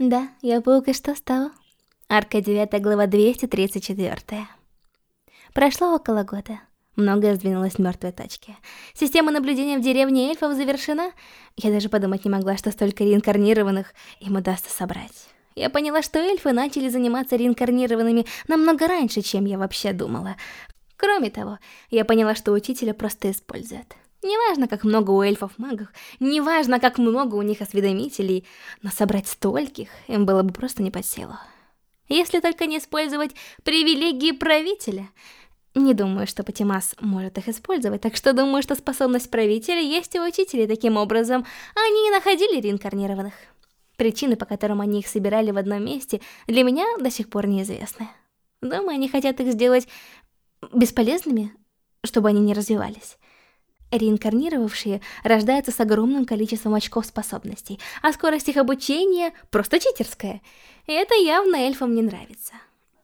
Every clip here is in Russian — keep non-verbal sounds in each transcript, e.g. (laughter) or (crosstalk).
Да, я паук, и что стало? Арка 9, глава 234. Прошло около года. Многое сдвинулось в мертвой точке. Система наблюдения в деревне эльфов завершена. Я даже подумать не могла, что столько реинкарнированных им удастся собрать. Я поняла, что эльфы начали заниматься реинкарнированными намного раньше, чем я вообще думала. Кроме того, я поняла, что учителя просто используют. Неважно, как много у эльфов магов, неважно, как много у них осведомителей, но собрать стольких им было бы просто не под силу. Если только не использовать привилегии правителя. Не думаю, что Патимас может их использовать, так что думаю, что способность правителя есть у учителей. Таким образом, они и находили реинкарнированных. Причины, по которым они их собирали в одном месте, для меня до сих пор неизвестны. Думаю, они хотят их сделать бесполезными, чтобы они не развивались. Реинкарнировавшие рождаются с огромным количеством очков способностей, а скорость их обучения просто читерская. И это явно эльфам не нравится.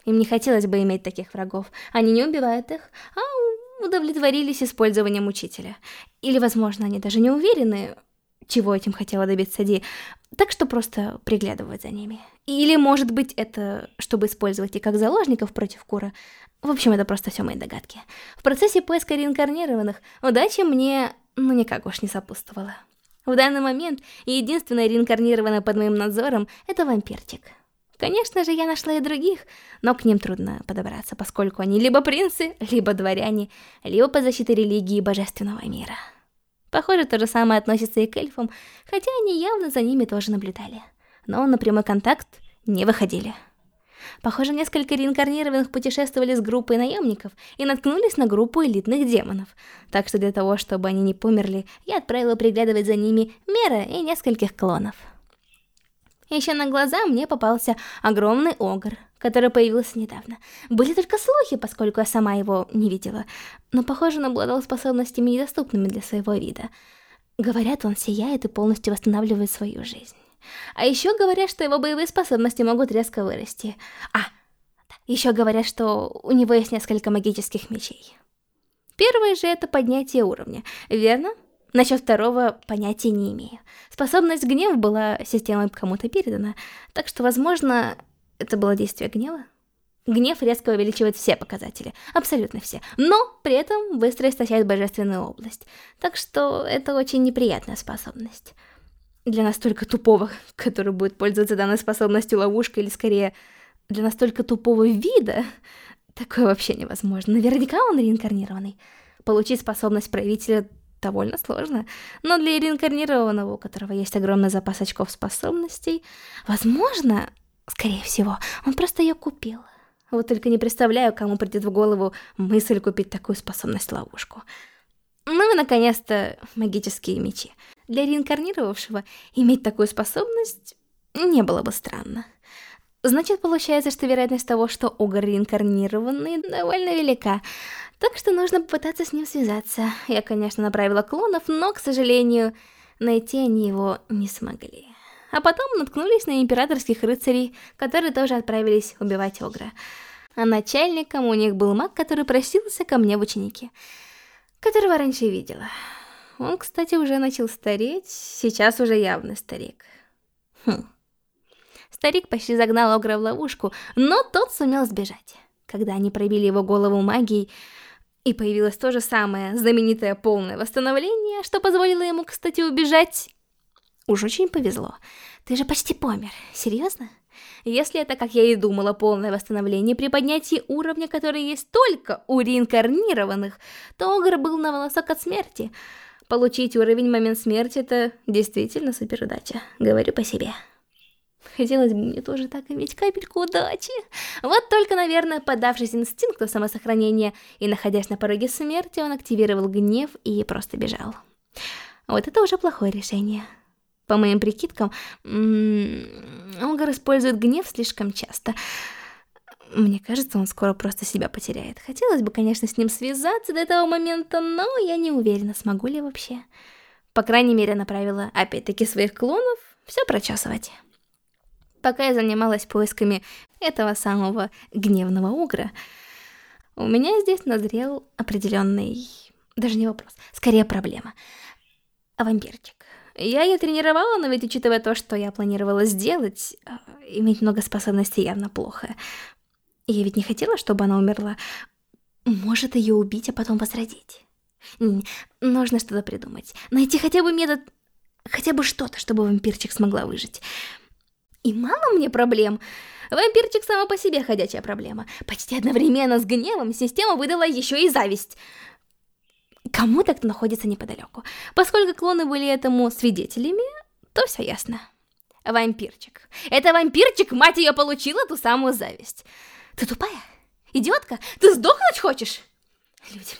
Им не хотелось бы иметь таких врагов. Они не убивают их, а удовлетворились использованием учителя. Или, возможно, они даже не уверены, чего этим хотела добиться Ди, так что просто приглядывать за ними. Или, может быть, это чтобы использовать их как заложников против Кура, в общем, это просто все мои догадки. В процессе поиска реинкарнированных удача мне, ну, никак уж не сопутствовала. В данный момент единственная реинкарнированная под моим надзором — это вампирчик. Конечно же, я нашла и других, но к ним трудно подобраться, поскольку они либо принцы, либо дворяне, либо под защитой религии божественного мира. Похоже, то же самое относится и к эльфам, хотя они явно за ними тоже наблюдали. Но на прямой контакт не выходили. Похоже, несколько реинкарнированных путешествовали с группой наемников и наткнулись на группу элитных демонов. Так что для того, чтобы они не померли, я отправила приглядывать за ними Мера и нескольких клонов. Еще на глаза мне попался огромный огр, который появился недавно. Были только слухи, поскольку я сама его не видела, но, похоже, он обладал способностями, недоступными для своего вида. Говорят, он сияет и полностью восстанавливает свою жизнь. А еще говорят, что его боевые способности могут резко вырасти. А, еще говорят, что у него есть несколько магических мечей. Первое же это поднятие уровня, верно? Насчет второго понятия не имею. Способность гнев была системой кому-то передана, так что, возможно, это было действие гнева. Гнев резко увеличивает все показатели, абсолютно все, но при этом быстро истощает божественную область, так что это очень неприятная способность для настолько тупого, (laughs) который будет пользоваться данной способностью ловушкой, или скорее для настолько тупого вида, такое вообще невозможно. Наверняка он реинкарнированный. Получить способность правителя довольно сложно, но для реинкарнированного, у которого есть огромный запас очков способностей, возможно, скорее всего, он просто ее купил. Вот только не представляю, кому придет в голову мысль купить такую способность-ловушку. Ну и, наконец-то, магические мечи. Для реинкарнировавшего иметь такую способность не было бы странно. Значит, получается, что вероятность того, что Огр реинкарнированный, довольно велика. Так что нужно попытаться с ним связаться. Я, конечно, направила клонов, но, к сожалению, найти они его не смогли. А потом наткнулись на императорских рыцарей, которые тоже отправились убивать Огра. А начальником у них был маг, который просился ко мне в ученики, которого раньше видела. Он, кстати, уже начал стареть, сейчас уже явно старик. Хм. Старик почти загнал Огра в ловушку, но тот сумел сбежать. Когда они пробили его голову магией, и появилось то же самое знаменитое полное восстановление, что позволило ему, кстати, убежать. Уж очень повезло. Ты же почти помер. Серьезно? Если это, как я и думала, полное восстановление при поднятии уровня, который есть только у реинкарнированных, то Огр был на волосок от смерти — Получить уровень момент смерти — это действительно супер удача. Говорю по себе. Хотелось бы мне тоже так иметь капельку удачи. Вот только, наверное, подавшись инстинкту самосохранения и находясь на пороге смерти, он активировал гнев и просто бежал. Вот это уже плохое решение. По моим прикидкам, Олгар использует гнев слишком часто — мне кажется, он скоро просто себя потеряет. Хотелось бы, конечно, с ним связаться до этого момента, но я не уверена, смогу ли вообще. По крайней мере, направила опять-таки своих клонов все прочесывать. Пока я занималась поисками этого самого гневного угра, у меня здесь назрел определенный... Даже не вопрос, скорее проблема. А вампирчик. Я ее тренировала, но ведь учитывая то, что я планировала сделать, а, Иметь много способностей явно плохо. Я ведь не хотела, чтобы она умерла. Может ее убить, а потом возродить. Нужно что-то придумать. Найти хотя бы метод... Хотя бы что-то, чтобы вампирчик смогла выжить. И мало мне проблем. Вампирчик сама по себе ходячая проблема. Почти одновременно с гневом система выдала еще и зависть. Кому-то, кто находится неподалеку. Поскольку клоны были этому свидетелями, то все ясно. Вампирчик. Это вампирчик, мать ее, получила ту самую зависть. Ты тупая? Идиотка? Ты сдохнуть хочешь? Люди.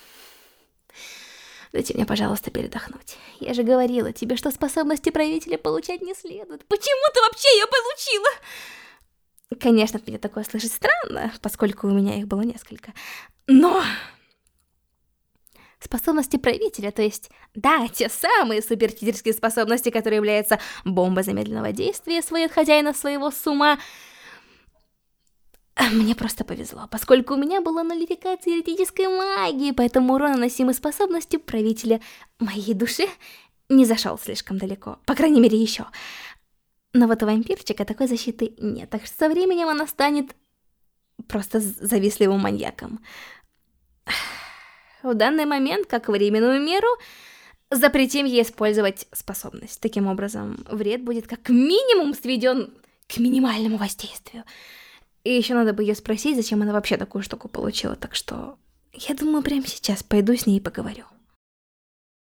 Дайте мне, пожалуйста, передохнуть. Я же говорила тебе, что способности правителя получать не следует. Почему ты вообще ее получила? Конечно, меня такое слышать странно, поскольку у меня их было несколько. Но... Способности правителя, то есть, да, те самые супертитерские способности, которые являются бомбой замедленного действия, сводят хозяина своего с ума, мне просто повезло, поскольку у меня была нулификация еретической магии, поэтому урон, наносимый способностью правителя моей души, не зашел слишком далеко. По крайней мере, еще. Но вот у вампирчика такой защиты нет, так что со временем она станет просто завистливым маньяком. В данный момент, как временную меру, запретим ей использовать способность. Таким образом, вред будет как минимум сведен к минимальному воздействию. И еще надо бы ее спросить, зачем она вообще такую штуку получила, так что я думаю, прямо сейчас пойду с ней и поговорю.